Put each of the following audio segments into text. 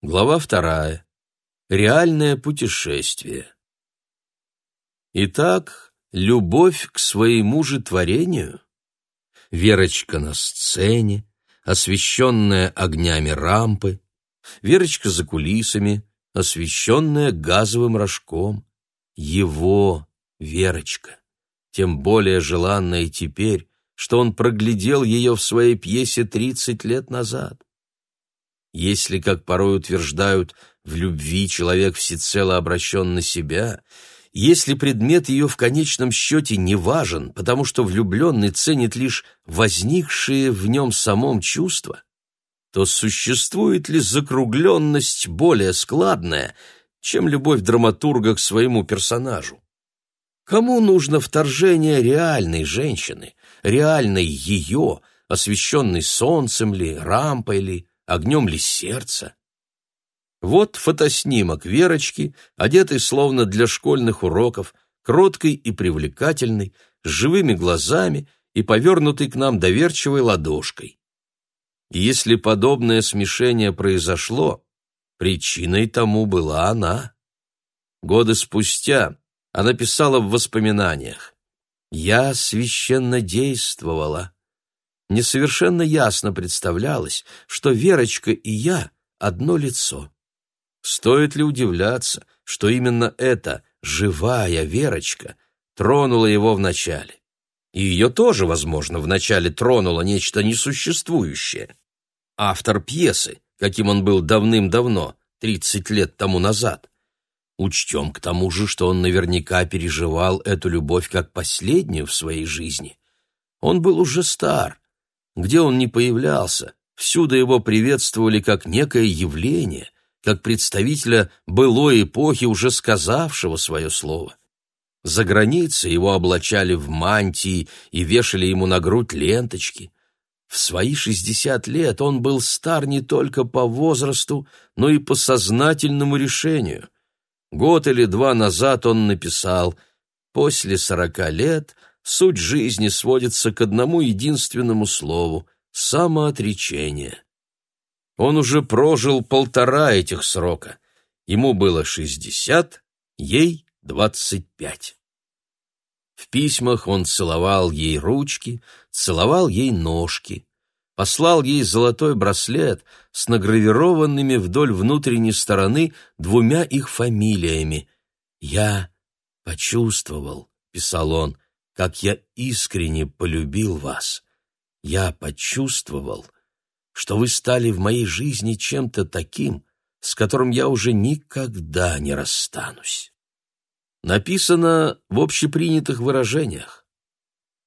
Глава вторая. Реальное путешествие. Итак, любовь к своему же творению. Верочка на сцене, освещенная огнями рампы, Верочка за кулисами, освещенная газовым рожком. Его Верочка, тем более желанная теперь, что он проглядел ее в своей пьесе тридцать лет назад. Если, как порой утверждают, в любви человек всецело обращен на себя, если предмет ее в конечном счете не важен, потому что влюбленный ценит лишь возникшие в нем самом чувства, то существует ли закругленность более складная, чем любовь драматурга к своему персонажу? Кому нужно вторжение реальной женщины, реальной ее, освещенной солнцем ли, рампой ли, огнем ли сердца? Вот фотоснимок Верочки, одетой словно для школьных уроков, кроткой и привлекательной, с живыми глазами и повернутой к нам доверчивой ладошкой. И если подобное смешение произошло, причиной тому была она. Годы спустя она писала в воспоминаниях «Я священно действовала». Несовершенно ясно представлялось, что Верочка и я — одно лицо. Стоит ли удивляться, что именно эта живая Верочка тронула его вначале? И ее тоже, возможно, вначале тронуло нечто несуществующее. Автор пьесы, каким он был давным-давно, тридцать лет тому назад. Учтем к тому же, что он наверняка переживал эту любовь как последнюю в своей жизни. Он был уже стар. Где он не появлялся, всюду его приветствовали как некое явление, как представителя былой эпохи, уже сказавшего свое слово. За границей его облачали в мантии и вешали ему на грудь ленточки. В свои шестьдесят лет он был стар не только по возрасту, но и по сознательному решению. Год или два назад он написал «После сорока лет суть жизни сводится к одному единственному слову — самоотречение». Он уже прожил полтора этих срока. Ему было шестьдесят, ей двадцать пять. В письмах он целовал ей ручки, целовал ей ножки, послал ей золотой браслет с награвированными вдоль внутренней стороны двумя их фамилиями. «Я почувствовал», — писал он, — «как я искренне полюбил вас. Я почувствовал, что вы стали в моей жизни чем-то таким, с которым я уже никогда не расстанусь. Написано в общепринятых выражениях.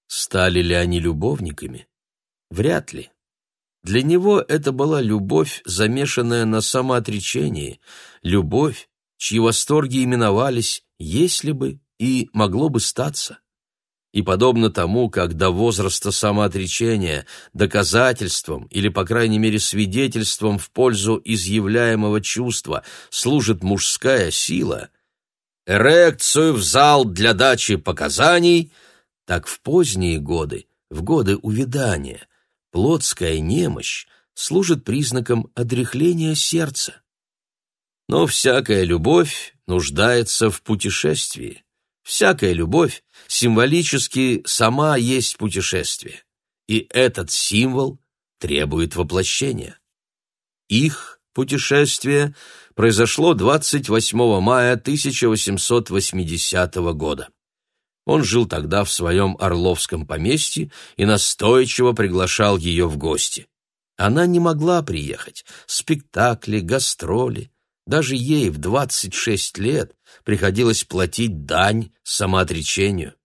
Стали ли они любовниками? Вряд ли. Для него это была любовь, замешанная на самоотречении, любовь, чьи восторги именовались «если бы» и «могло бы статься» и подобно тому, как до возраста самоотречения доказательством или, по крайней мере, свидетельством в пользу изъявляемого чувства служит мужская сила, эрекцию в зал для дачи показаний, так в поздние годы, в годы увядания, плотская немощь служит признаком одряхления сердца. Но всякая любовь нуждается в путешествии. Всякая любовь символически сама есть путешествие, и этот символ требует воплощения. Их путешествие произошло 28 мая 1880 года. Он жил тогда в своем Орловском поместье и настойчиво приглашал ее в гости. Она не могла приехать. Спектакли, гастроли. Даже ей в 26 лет приходилось платить дань самоотречению.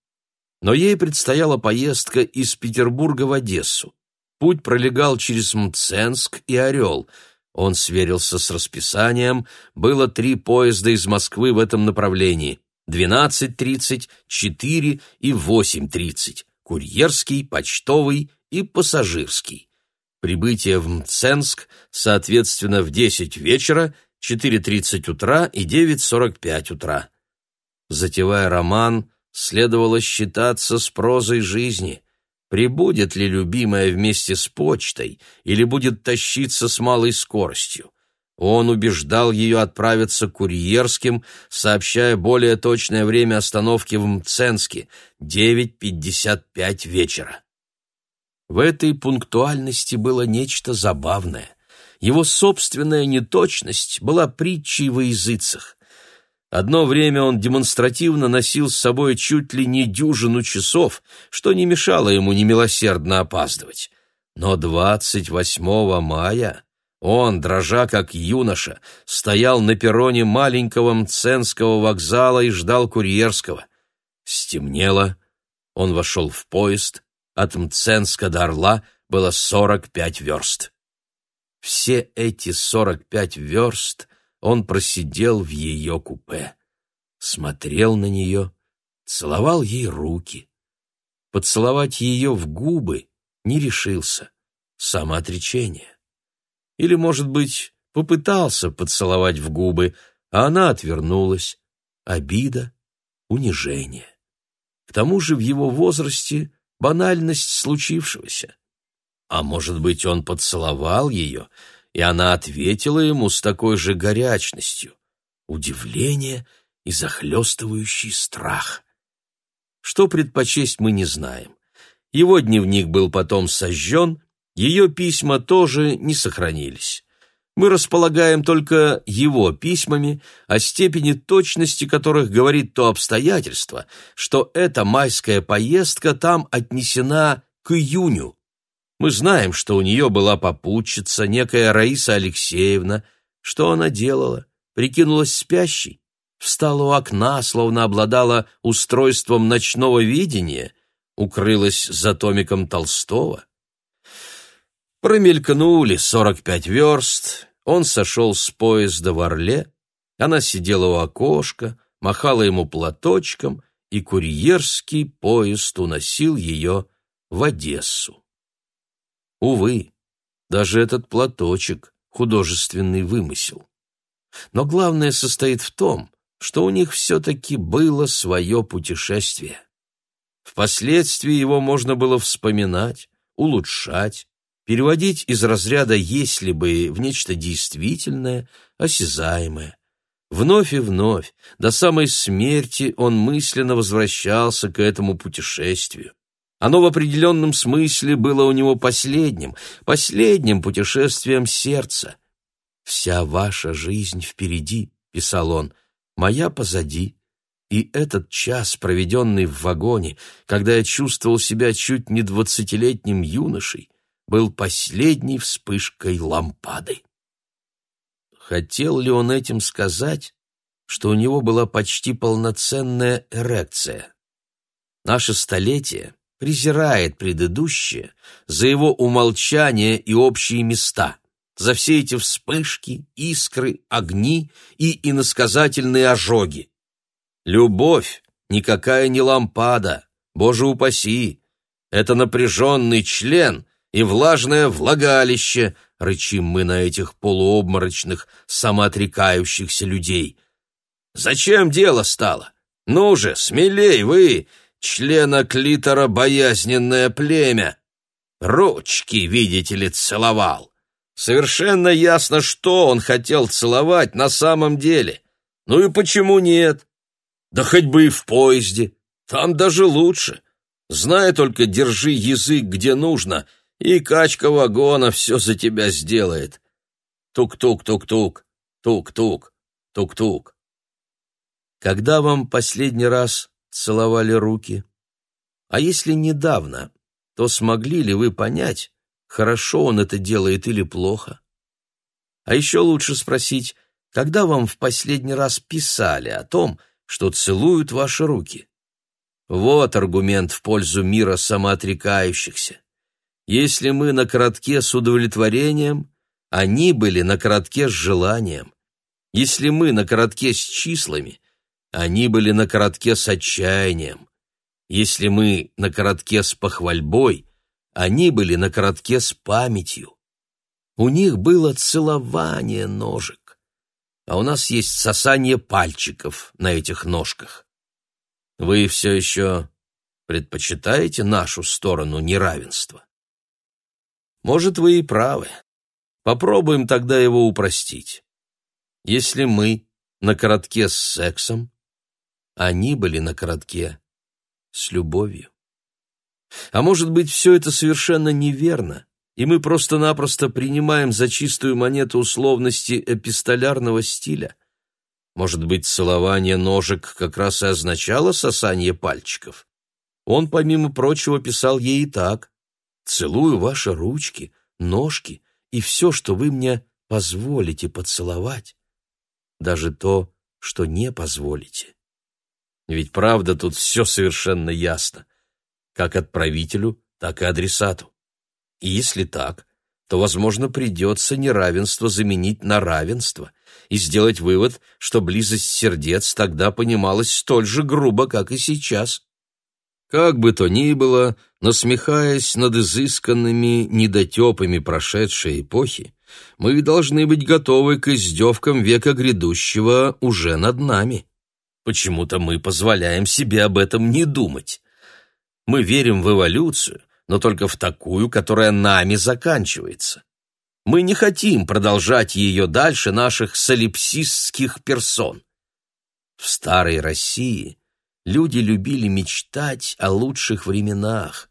Но ей предстояла поездка из Петербурга в Одессу. Путь пролегал через Мценск и Орел. Он сверился с расписанием. Было три поезда из Москвы в этом направлении. 12.30, 4 и 8.30. Курьерский, почтовый и пассажирский. Прибытие в Мценск, соответственно, в 10 вечера – 4.30 утра и 9.45 утра. Затевая роман, следовало считаться с прозой жизни. Прибудет ли любимая вместе с почтой или будет тащиться с малой скоростью? Он убеждал ее отправиться курьерским, сообщая более точное время остановки в Мценске — 9.55 вечера. В этой пунктуальности было нечто забавное. Его собственная неточность была притчей во языцах. Одно время он демонстративно носил с собой чуть ли не дюжину часов, что не мешало ему немилосердно опаздывать. Но 28 мая он, дрожа как юноша, стоял на перроне маленького Мценского вокзала и ждал курьерского. Стемнело, он вошел в поезд, от Мценска до Орла было сорок пять верст. Все эти сорок пять верст он просидел в ее купе, смотрел на нее, целовал ей руки. Поцеловать ее в губы не решился. Самоотречение. Или, может быть, попытался поцеловать в губы, а она отвернулась. Обида, унижение. К тому же в его возрасте банальность случившегося. А может быть, он поцеловал ее, и она ответила ему с такой же горячностью. Удивление и захлестывающий страх. Что предпочесть мы не знаем. Его дневник был потом сожжен, ее письма тоже не сохранились. Мы располагаем только его письмами, о степени точности которых говорит то обстоятельство, что эта майская поездка там отнесена к июню. Мы знаем, что у нее была попутчица, некая Раиса Алексеевна. Что она делала? Прикинулась спящей? Встала у окна, словно обладала устройством ночного видения? Укрылась за томиком Толстого? Промелькнули сорок пять верст, он сошел с поезда в Орле, она сидела у окошка, махала ему платочком, и курьерский поезд уносил ее в Одессу. Увы, даже этот платочек — художественный вымысел. Но главное состоит в том, что у них все-таки было свое путешествие. Впоследствии его можно было вспоминать, улучшать, переводить из разряда «если бы» в нечто действительное, осязаемое. Вновь и вновь, до самой смерти он мысленно возвращался к этому путешествию. Оно в определенном смысле было у него последним, последним путешествием сердца. «Вся ваша жизнь впереди», — писал он, — «моя позади». И этот час, проведенный в вагоне, когда я чувствовал себя чуть не двадцатилетним юношей, был последней вспышкой лампады. Хотел ли он этим сказать, что у него была почти полноценная эрекция? Наше столетие презирает предыдущее за его умолчание и общие места, за все эти вспышки, искры, огни и иносказательные ожоги. Любовь никакая не лампада, боже упаси, это напряженный член, и влажное влагалище, рычим мы на этих полуобморочных, самоотрекающихся людей. Зачем дело стало? Ну же, смелей вы, члена клитора боязненное племя. Ручки, видите ли, целовал. Совершенно ясно, что он хотел целовать на самом деле. Ну и почему нет? Да хоть бы и в поезде. Там даже лучше. Зная только, держи язык где нужно — и качка вагона все за тебя сделает. Тук-тук-тук-тук, тук-тук, тук-тук. Когда вам последний раз целовали руки? А если недавно, то смогли ли вы понять, хорошо он это делает или плохо? А еще лучше спросить, когда вам в последний раз писали о том, что целуют ваши руки? Вот аргумент в пользу мира самоотрекающихся. Если мы на коротке с удовлетворением, они были на коротке с желанием. Если мы на коротке с числами, они были на коротке с отчаянием. Если мы на коротке с похвальбой, они были на коротке с памятью. У них было целование ножек, а у нас есть сосание пальчиков на этих ножках. Вы все еще предпочитаете нашу сторону неравенства? Может, вы и правы. Попробуем тогда его упростить. Если мы на коротке с сексом, они были на коротке с любовью. А может быть, все это совершенно неверно, и мы просто-напросто принимаем за чистую монету условности эпистолярного стиля? Может быть, целование ножек как раз и означало сосание пальчиков? Он, помимо прочего, писал ей и так. «Целую ваши ручки, ножки и все, что вы мне позволите поцеловать, даже то, что не позволите». Ведь правда тут все совершенно ясно, как отправителю, так и адресату. И если так, то, возможно, придется неравенство заменить на равенство и сделать вывод, что близость сердец тогда понималась столь же грубо, как и сейчас. Как бы то ни было, насмехаясь над изысканными недотепами прошедшей эпохи, мы должны быть готовы к издевкам века грядущего уже над нами. Почему-то мы позволяем себе об этом не думать. Мы верим в эволюцию, но только в такую, которая нами заканчивается. Мы не хотим продолжать ее дальше наших солипсистских персон. В старой России люди любили мечтать о лучших временах,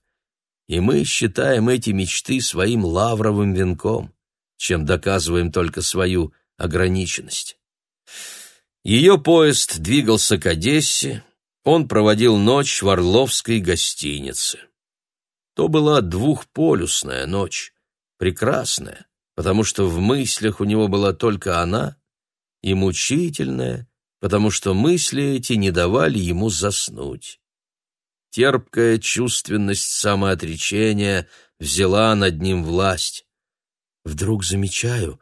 и мы считаем эти мечты своим лавровым венком, чем доказываем только свою ограниченность. Ее поезд двигался к Одессе, он проводил ночь в Орловской гостинице. То была двухполюсная ночь, прекрасная, потому что в мыслях у него была только она, и мучительная, потому что мысли эти не давали ему заснуть. Терпкая чувственность самоотречения взяла над ним власть. Вдруг замечаю,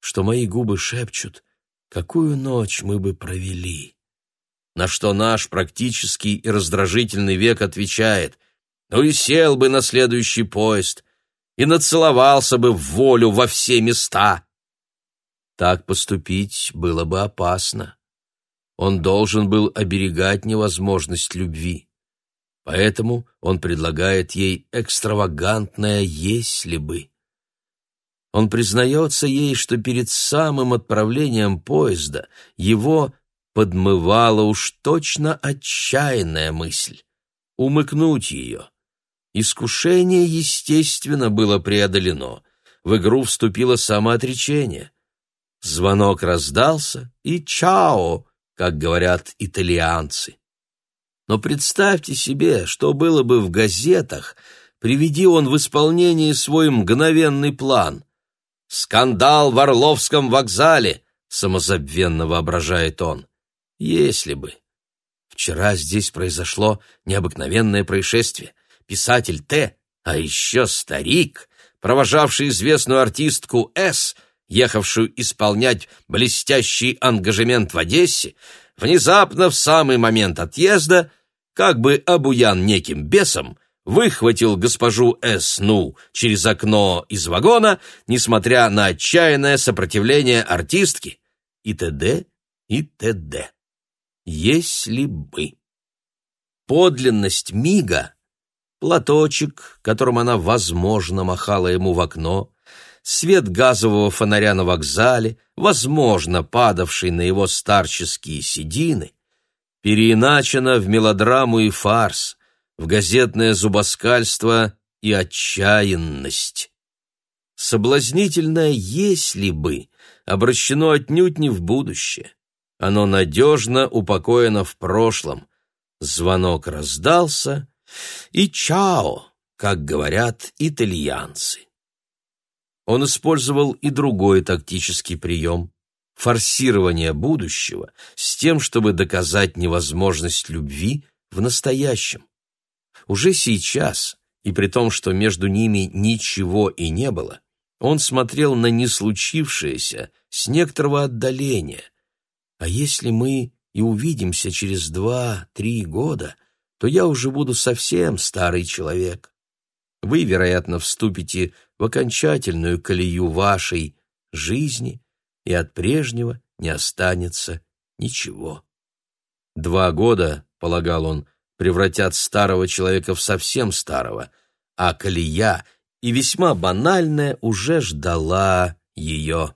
что мои губы шепчут какую ночь мы бы провели. На что наш практический и раздражительный век отвечает, ну и сел бы на следующий поезд, и нацеловался бы в волю во все места. Так поступить было бы опасно. Он должен был оберегать невозможность любви. Поэтому он предлагает ей экстравагантное «если бы». Он признается ей, что перед самым отправлением поезда его подмывала уж точно отчаянная мысль — умыкнуть ее. Искушение, естественно, было преодолено. В игру вступило самоотречение. Звонок раздался, и «чао», как говорят итальянцы. Но представьте себе, что было бы в газетах, приведи он в исполнение свой мгновенный план. «Скандал в Орловском вокзале!» — самозабвенно воображает он. «Если бы!» Вчера здесь произошло необыкновенное происшествие. Писатель Т, а еще старик, провожавший известную артистку С, ехавшую исполнять блестящий ангажемент в Одессе, внезапно в самый момент отъезда, как бы обуян неким бесом, выхватил госпожу С. Ну через окно из вагона, несмотря на отчаянное сопротивление артистки, и т.д. и т.д. Если бы. Подлинность мига, платочек, которым она, возможно, махала ему в окно, свет газового фонаря на вокзале, возможно, падавший на его старческие седины, переиначено в мелодраму и фарс — в газетное зубоскальство и отчаянность. Соблазнительное «если бы» обращено отнюдь не в будущее. Оно надежно упокоено в прошлом. Звонок раздался, и «чао», как говорят итальянцы. Он использовал и другой тактический прием — форсирование будущего с тем, чтобы доказать невозможность любви в настоящем. Уже сейчас, и при том, что между ними ничего и не было, он смотрел на неслучившееся с некоторого отдаления. А если мы и увидимся через два-три года, то я уже буду совсем старый человек. Вы, вероятно, вступите в окончательную колею вашей жизни, и от прежнего не останется ничего. Два года, полагал он, превратят старого человека в совсем старого, а колея и весьма банальная уже ждала ее.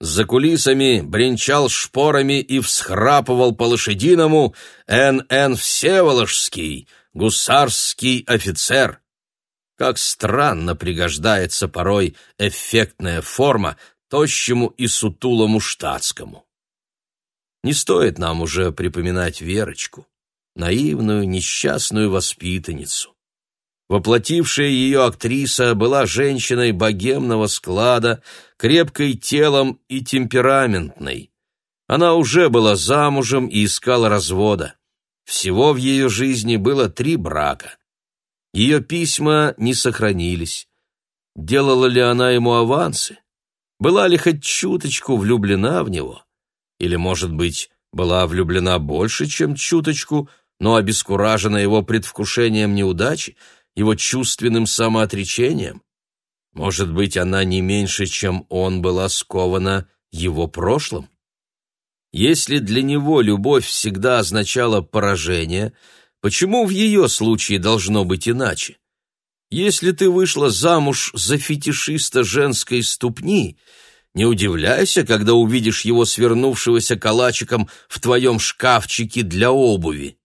За кулисами бренчал шпорами и всхрапывал по-лошадиному Н.Н. Всеволожский, гусарский офицер. Как странно пригождается порой эффектная форма тощему и сутулому штатскому. Не стоит нам уже припоминать Верочку, наивную, несчастную воспитанницу. Воплотившая ее актриса была женщиной богемного склада, крепкой телом и темпераментной. Она уже была замужем и искала развода. Всего в ее жизни было три брака. Ее письма не сохранились. Делала ли она ему авансы? Была ли хоть чуточку влюблена в него? Или, может быть, была влюблена больше, чем чуточку, но обескуражена его предвкушением неудачи, его чувственным самоотречением? Может быть, она не меньше, чем он была скована его прошлым? Если для него любовь всегда означала поражение, почему в ее случае должно быть иначе? Если ты вышла замуж за фетишиста женской ступни, не удивляйся, когда увидишь его свернувшегося калачиком в твоем шкафчике для обуви.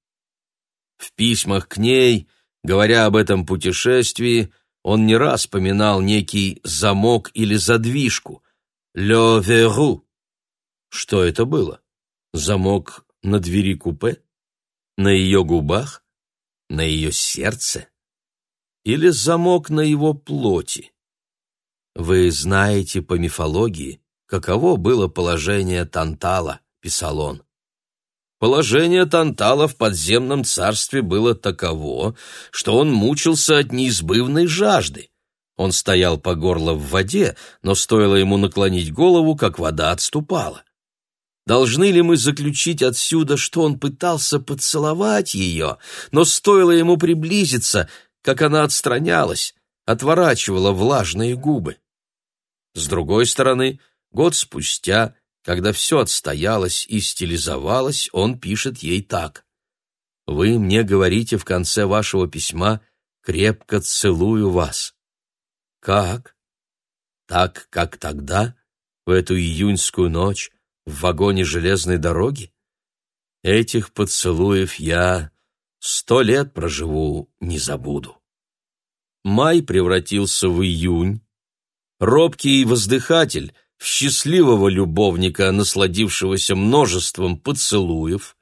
В письмах к ней, говоря об этом путешествии, он не раз поминал некий замок или задвижку «le verrou». Что это было? Замок на двери купе? На ее губах? На ее сердце? Или замок на его плоти? Вы знаете по мифологии, каково было положение Тантала, писал он. Положение Тантала в подземном царстве было таково, что он мучился от неизбывной жажды. Он стоял по горло в воде, но стоило ему наклонить голову, как вода отступала. Должны ли мы заключить отсюда, что он пытался поцеловать ее, но стоило ему приблизиться, как она отстранялась, отворачивала влажные губы? С другой стороны, год спустя, когда все отстоялось и стилизовалось, он пишет ей так. «Вы мне говорите в конце вашего письма «крепко целую вас». Как? Так, как тогда, в эту июньскую ночь, в вагоне железной дороги? Этих поцелуев я сто лет проживу, не забуду. Май превратился в июнь, робкий воздыхатель в счастливого любовника, насладившегося множеством поцелуев,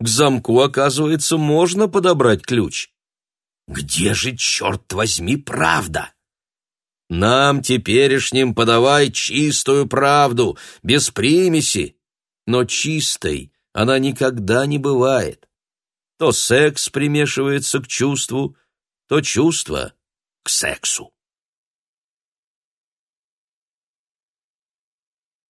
к замку, оказывается, можно подобрать ключ. Где же, черт возьми, правда? Нам, теперешним, подавай чистую правду, без примеси. Но чистой она никогда не бывает. То секс примешивается к чувству, то чувство к сексу.